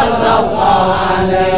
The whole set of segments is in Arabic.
صلى الله عليه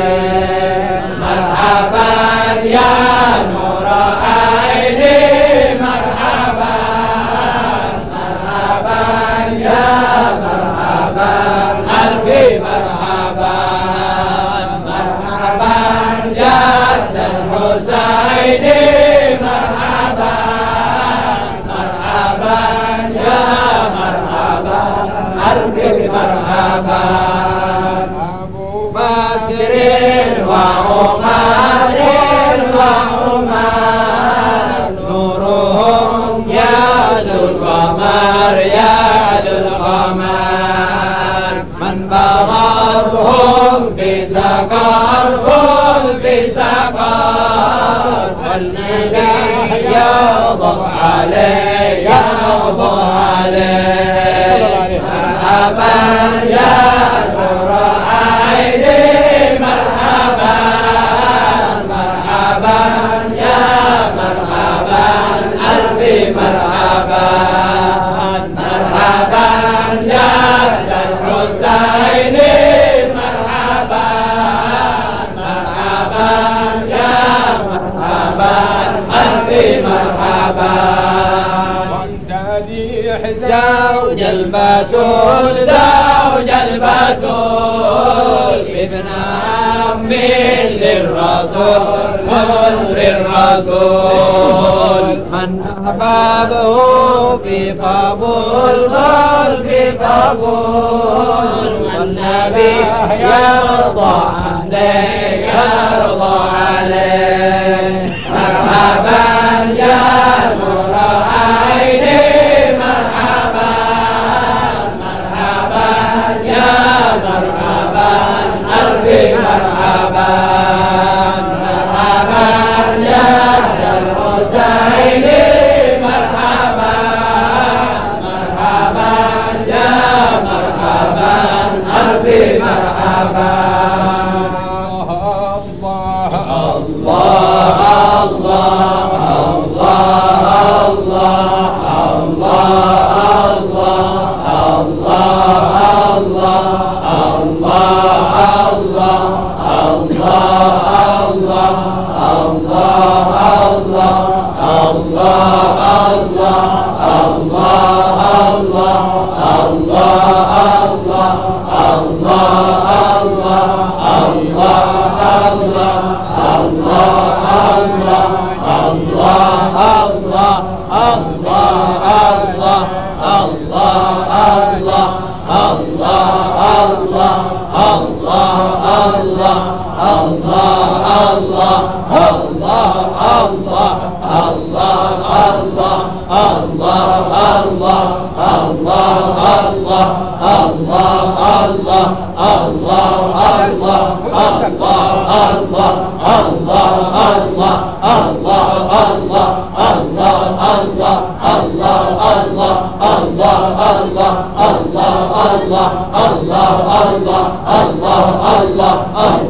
عليه يا عليه أبا البتول زوج البتول ابن عم للرسول مر الرسول من أحبابه في قبول قال في قبول. والنبي يرضى عليه. الله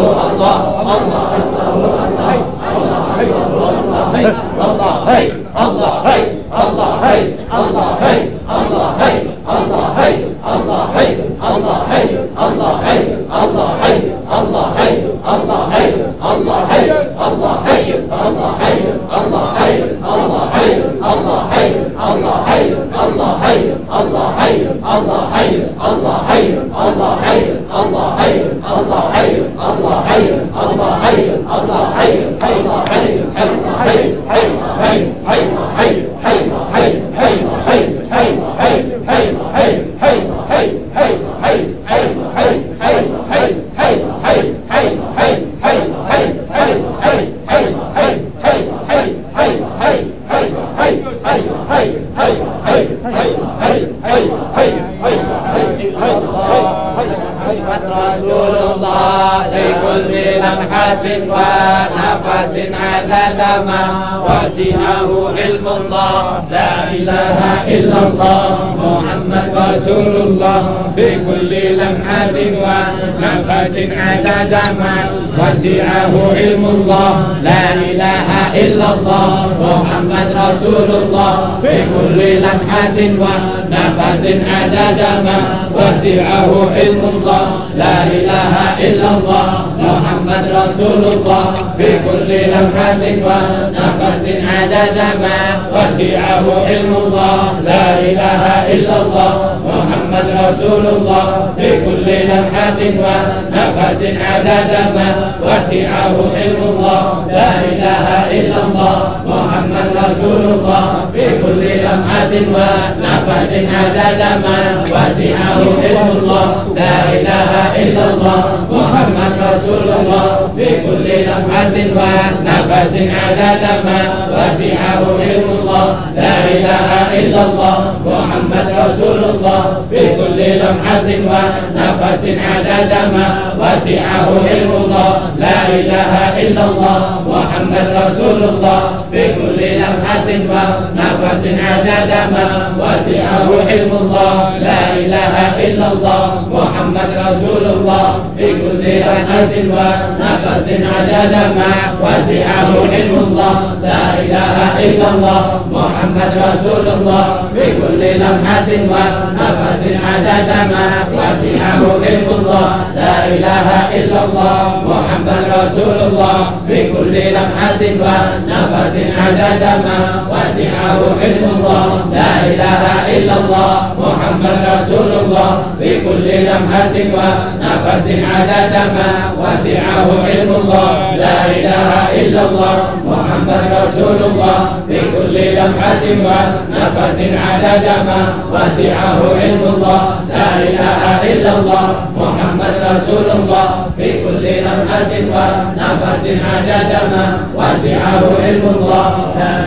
الله الله الله حد عدد ما وسعه علم الله لا إله إلا الله محمد رسول الله في كل لمحة ونفس عدد ما وسعه علم الله لا إله إلا الله محمد رسول الله في كل لمحة ونفس عدد ما وسعه علم الله لا إله إلا الله محمد رسول الله في كل لمحة ونفس عدد ما وسعه علم الله لا إله إلا الله محمد رسول الله في كل لمحة ونفس عدد ما وسعه علم الله لا إله إلا الله محمد رسول الله في كل لمحة ونفس عدد ما وسعه الله لا إله إلا الله محمد رسول الله. في كل لمحة ونفس عدد ما وسعه علم الله. لا إله إلا الله محمد رسول الله. في كل لمحة ونفس عدد ما وسعه علم الله. لا إله إلا الله محمد رسول الله. في كل ونفس عدد ما وسعه علم الله لا إله إلا الله محمد رسول الله في كل لمحة ونفس عدد ما وسعه علم الله لا إله إلا الله محمد رسول الله في كل لمحة ونفس عدد ما وسعه علم الله لا إله إلا الله محمد رسول الله في كل لمحة ونفس عدد ما وسعه علم الله. لا إله إلا الله. محمد رسول الله. في كل لمحة ونفس عدد ما وسعه علم الله. لا إله إلا الله. محمد رسول الله. في كل لمحة ونفس عدد ما وسعه علم الله. لا إله إلا الله. محمد رسول الله. في كل لمحة ونفس عدد ما وسعه علم الله لا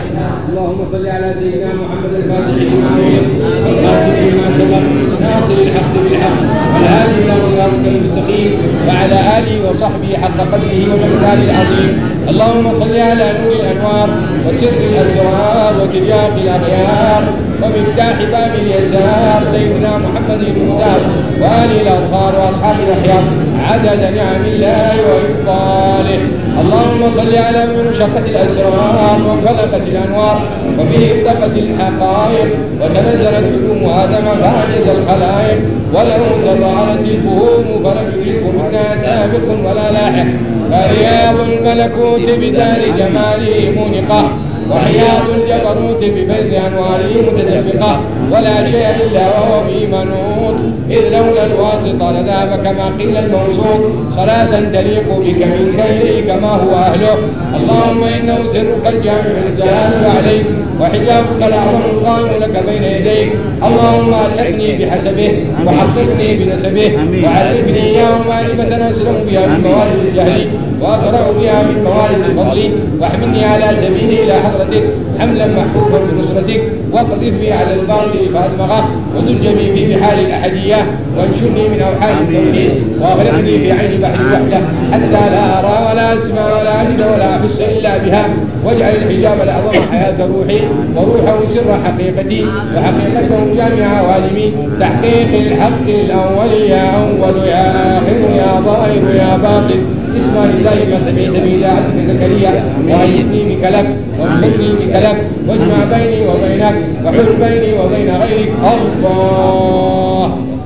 اللهم صل على سيدنا محمد الفاتح لما أغلق لما سبق ناصر الحق بالحق والهادي إلى صراطك المستقيم وعلى آله وصحبه حق قدره ومقداره العظيم. اللهم صل على نور الأنوار وسر الأسرار وترياق الأغيار ومفتاح باب اليسار. سيدنا محمد المختار وآله الأطهار وأصحاب الأخيار عدد نعم الله وإفضاله. اللهم صل على من انشقت الأسرار وانفلقت الأنوار وفيه ارتقت الحقائق. وتنزلت علوم آدم فعجز الخلائق. وله تضارت الفهوم فلم يدركه منا سابق ولا لاحق. فرياض الملكوت بدار جماله منقه وعياض الجبروت ببذل أنواره متدفقة ولا شيء إلا وهو به منوط إذ لولا الواسطة لذهب كما قيل الموصوط. صلاة تليق بك منك إليه كما هو أهله. اللهم إنه سرك الجامع الجلال عليك وحجابك الأعظم القائم لك بين يديك. اللهم ألحقني بحسبه وحققني بنسبه وعرفني إياه معرفة أسلم بها من موارد الجهل. وأقرأ بها من موارد الفضل واحملني على سبيل إلى حضرتك حملا محفوفا بنصرتك واقذف بي على الباطل فأدمغه وزج بي في بحار الأحدية. وانشرني من أوحال التوحيد وأغرقني في عين بحر الوحدة حتى لا أرى ولا أسمع ولا أجد ولا أحس إلا بها. واجعل الحجاب الأعظم حياة روحي وروحه سر حقيقتي وحقيقته جامع عوالمي تحقيق الحق الأول يا أول يا آخر يا ظاهر يا باطن. اسمع لله ما سمعت به إلى عبدك زكريا. وأيدني بك لك وانصرني بك لك واجمع بيني وبينك وحل بيني وبين غيرك. الله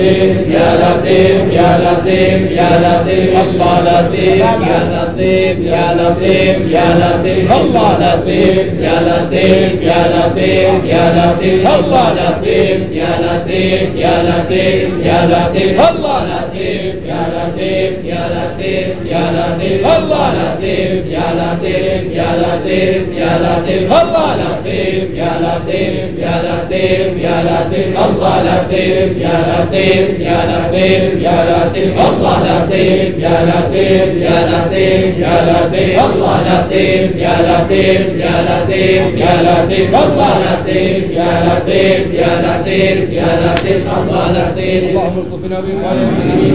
لطيف يا لطيف يا لطيف يا لطيف الله لطيف يا لطيف يا لطيف يا لطيف الله لطيف يا لطيف يا لطيف يا لطيف الله لطيف يا لطيف يا لطيف يا لطيف الله لطيف يا يا لطيف يا لطيف الله لطيف يا لطيف يا لطيف يا لطيف الله لطيف يا لطيف يا لطيف يا لطيف الله لطيف يا لطيف يا لطيف يا لطيف الله لطيف يا لطيف يا لطيف يا لطيف الله لطيف يا لطيف يا لطيف يا لطيف الله لطيف يا لطيف يا لطيف يا لطيف الله لطيف اللهم ارزقنا بإخواننا المسلمين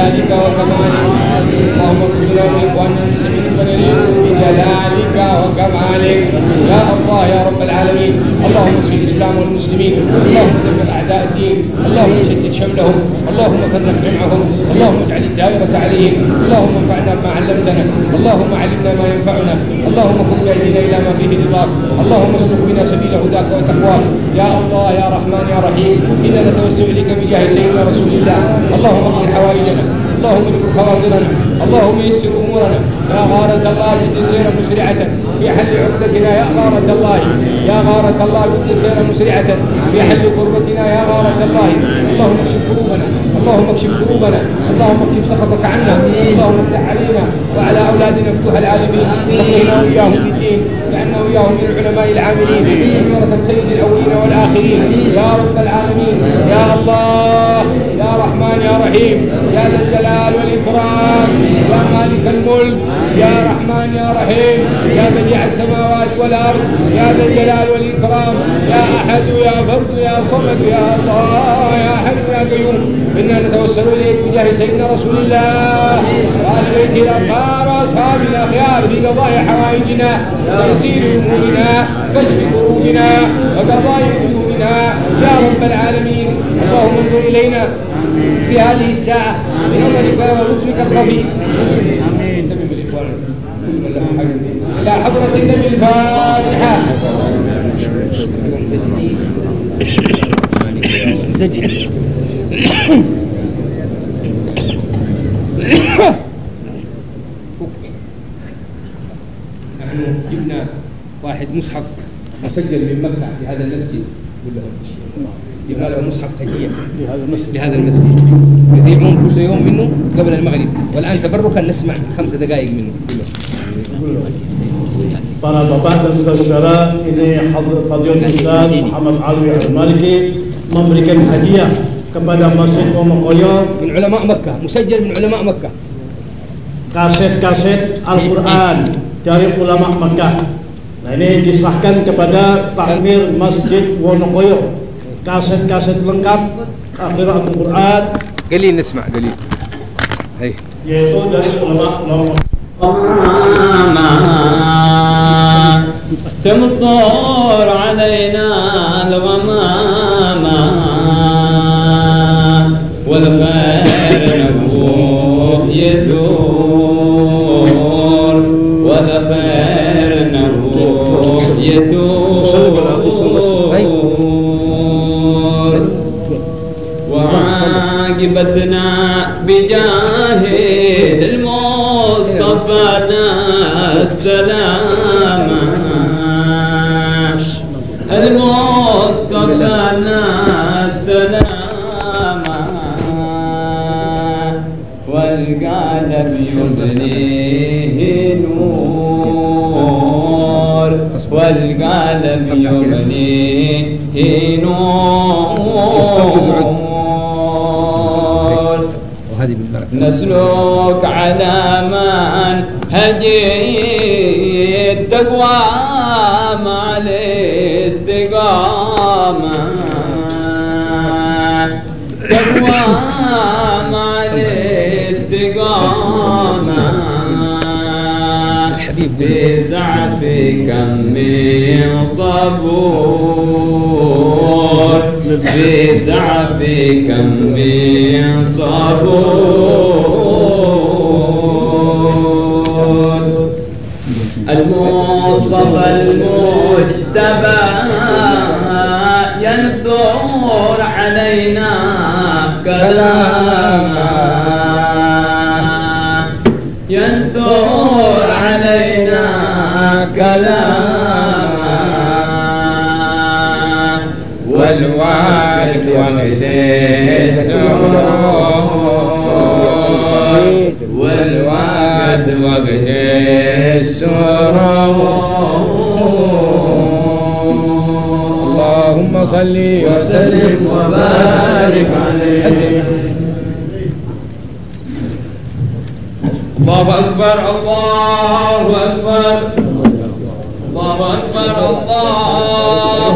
Dari kau ke mana? Kau mau kejelang Kau mau kejelang Kau mau kejelang بجلالك وكمالك يا الله يا رب العالمين. اللهم انصر الإسلام والمسلمين. اللهم دمر أعداء الدين. اللهم شتت شملهم. اللهم فرق جمعهم. اللهم اجعل الدائرة عليهم. اللهم انفعنا بما علمتنا. اللهم علمنا ما ينفعنا. اللهم خذ بأيدينا إلى ما فيه رضاك. اللهم اسلك بنا سبيل هداك وتقواك. يا الله يا رحمن يا رحيم. إنا نتوسل إليك بجاه سيدنا رسول الله. اللهم اقض حوائجنا. اللهم اجبر خواطرنا اللهم يسر أمورنا. يا غارة الله جد سيرا مسرعة. في حل عقدتنا يا غارة الله. يا غارة الله جد سيرا مسرعة. في حل قربتنا يا غارة الله. اللهم اكشف كروبنا اللهم اكشف كروبنا اللهم اكشف سخطك عنا. اللهم افتح علينا وعلى أولادنا افتح العالمين. فقهنا وإياهم بالدين لأنه وياهم من العلماء العاملين من ورثة سيد الأولين والآخرين. يا رب العالمين. يا الله. يا رحمن يا رحيم. يا ذا الجلال. والإكرام يا مالك الملك. يا رحمن يا رحيم. يا بديع السماوات والأرض. يا ذا الجلال والإكرام. يا أحد يا فرد يا صمد يا الله يا حي يا قيوم. إنا نتوسل إليك بجاه سيدنا رسول الله. وآل بيته الأطهار وأصحابه الأخيار في قضاء حوائجنا تيسير أمورنا كشف كروبنا وقضاء ديوننا يا رب العالمين اللهم انظر إلينا في هذه الساعة. بنظرك ولطفك انتبه بالإخوان إلى حضرة النبي الفاتحة. نحن جبنا واحد مصحف. مسجل من مكة في هذا المسجد. جبنا له مصحف هدية لهذا المسجد. يذيعون كل يوم منه قبل المغرب. والآن تبركا نسمع خمس دقائق منه. Para bapak dan saudara-saudara, ini Hadrat Fadil Ustaz Muhammad Alwi Al-Maliki memberikan hadiah kepada Masjid Wonokoyo من علماء مكة. مسجل من علماء مكة. kaset-kaset Al-Quran dari ulama Mekah. Nah ini diserahkan kepada Takmir Masjid Wonokoyo. Kaset-kaset lengkap قراءة القرآن قليل نسمع قليل هي yaitu dari ulama-ulama تمطر علينا الغمامة وعاقبتنا بجاه المصطفى السلامة المصطفى السلامة والقلب يبنيه نور. والقلب يبنيه نور. وهذه بالله نسلك على من هدي التقوى مع الاستقامة. تقوى مع الاستقامة. في سعف كم من صبور. في سعف كم من صبور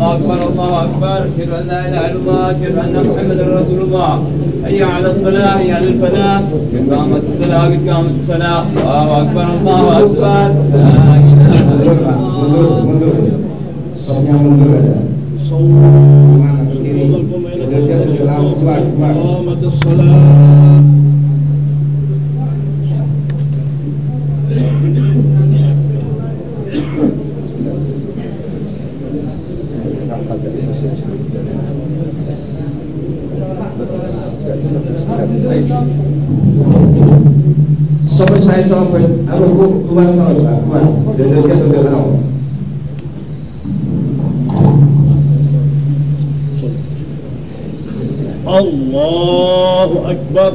الله أكبر الله أكبر. أشهد أن لا إله إلا الله أشهد أن محمدا رسول الله. حي على الصلاة حي على الفلاح. قد قامت الصلاة قد قامت الصلاة. الله أكبر الله أكبر. لا إله إلا الله. Sopnya mundur Sampai saya sampai Aku kuman sama juga Kuman Dan dia kata dia kenal Allahu Akbar Akbar.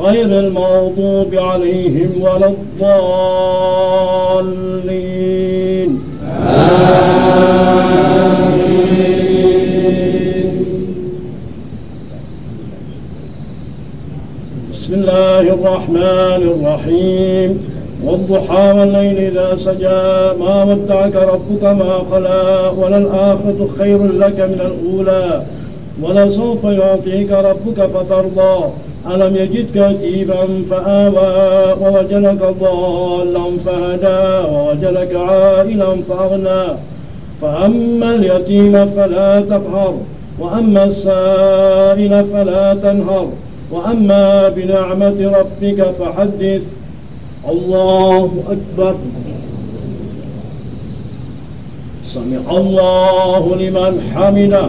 غير المغضوب عليهم ولا الضالين. الرحمن الرحيم. والضحى والليل إذا سجى ما ودعك ربك ما قلى وللآخرة خير لك من الأولى. ولسوف يعطيك ربك فترضى. ألم يجدك يتيما فآوى ووجدك ضالا فهدى ووجدك عائلا فأغنى. فأما اليتيم فلا تقهر وأما السائل فلا تنهر وأما بنعمة ربك فحدث. الله أكبر. سمع الله لمن حمده.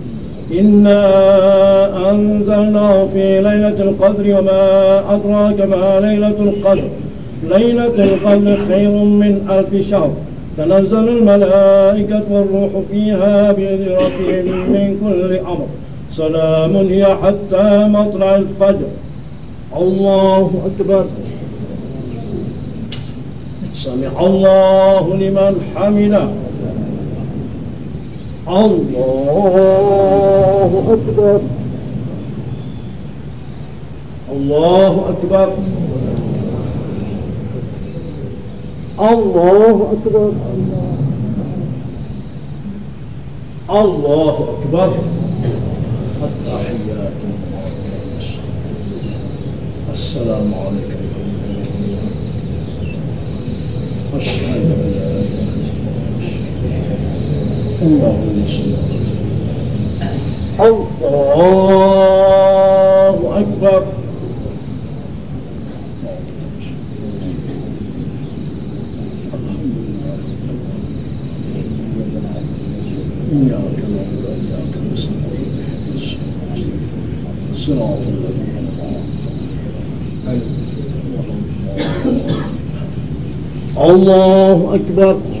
إنا أنزلناه في ليلة القدر وما أدراك ما ليلة القدر. ليلة القدر خير من ألف شهر. تنزل الملائكة والروح فيها بإذن من كل أمر. سلام هي حتى مطلع الفجر. الله أكبر. سمع الله لمن حمده. الله أكبر. الله أكبر. الله أكبر. الله أكبر. التحيات. السلام عليكم أشهد أن لا إله إلا الله اللهم صل الله أكبر إياك نعبد وإياك نستعين صراط الذين الله أكبر سمع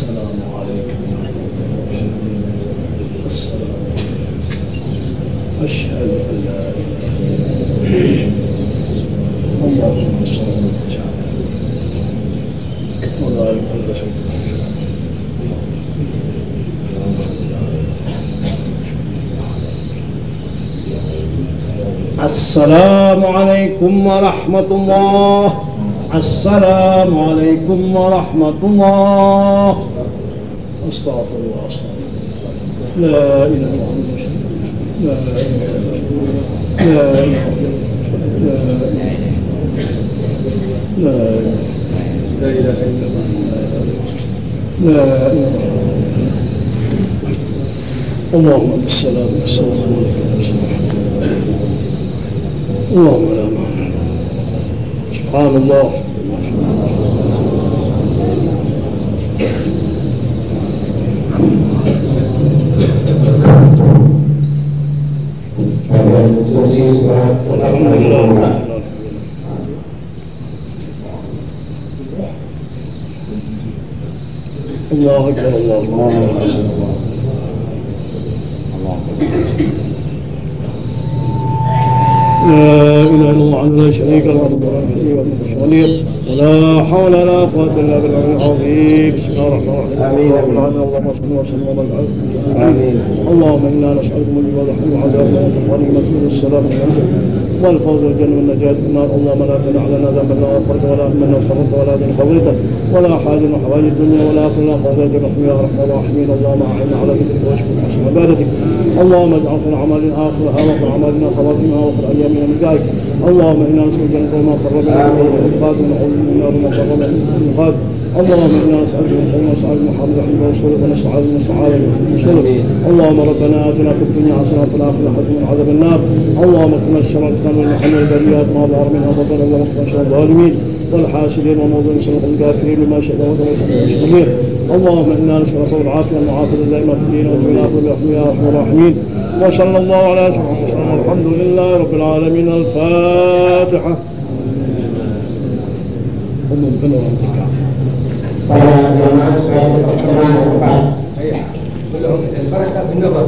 السلام عليكم أشهد أن لا إله إلا الله اللهم صل السلام عليكم ورحمة الله. السلام عليكم ورحمة الله. أستغفر الله استغفر الله. لا إله إلا الله. لا إله إلا الله. لا إله إلا الله. لا إله إلا الله. لا إله إلا الله. اللهم انت السلام والسلام عليك اللهم سبحان الله. الله أكبر الله أكبر. لا اله الا الله لا شريك له ولا حول ولا قوه الا بالله العظيم بسم الله الرحمن الرحيم اللهم صل وسلم وبارك امين اللهم أنا نسالك من جواد الحمد وعذاب وغنيمة والسلام والفوز والجنة والنجاة من النار. اللهم لا تدع لنا ذنبا لا غفرت ولا هما فرطت ولا دين قضيته ولا حاجة من حوائج الدنيا ولا لا قضيت رحمة يا رحمن الراحمين. اللهم أعنا على ذكرك واشكرك حسن عبادتك. اللهم اجعل خير أعمالنا آخرها وخير أعمالنا خواتمها وخير ايامنا من ذلك اللهم إنا نسالك الجنة وما قرب من الانقاذ ونعوذ من النار وما قرب من الانقاذ اللهم أنا نسالك من خير نسال محمد رحمه ورسوله ونستعاذ من السعاده من شره اللهم ربنا آتنا في الدنيا حسنة وفي الآخرة حسنة من عذاب النار. اللهم اكفنا الشر الفتن والمحن والبريات ما ظهر منها بطن اللهم اكفنا شر الظالمين. والحاسدين وموضوع سلط الكافرين بما شئت وتوسل المشركين اللهم إنا نسألك العافية المعافيه دائما في الدين برحمه يا أرحم الراحمين. وصلى الله على سيدنا محمد الحمد لله رب العالمين. الفاتحة. ممكن para jamaah supaya tetap tenang ke depan. Belum, البركة بالنظر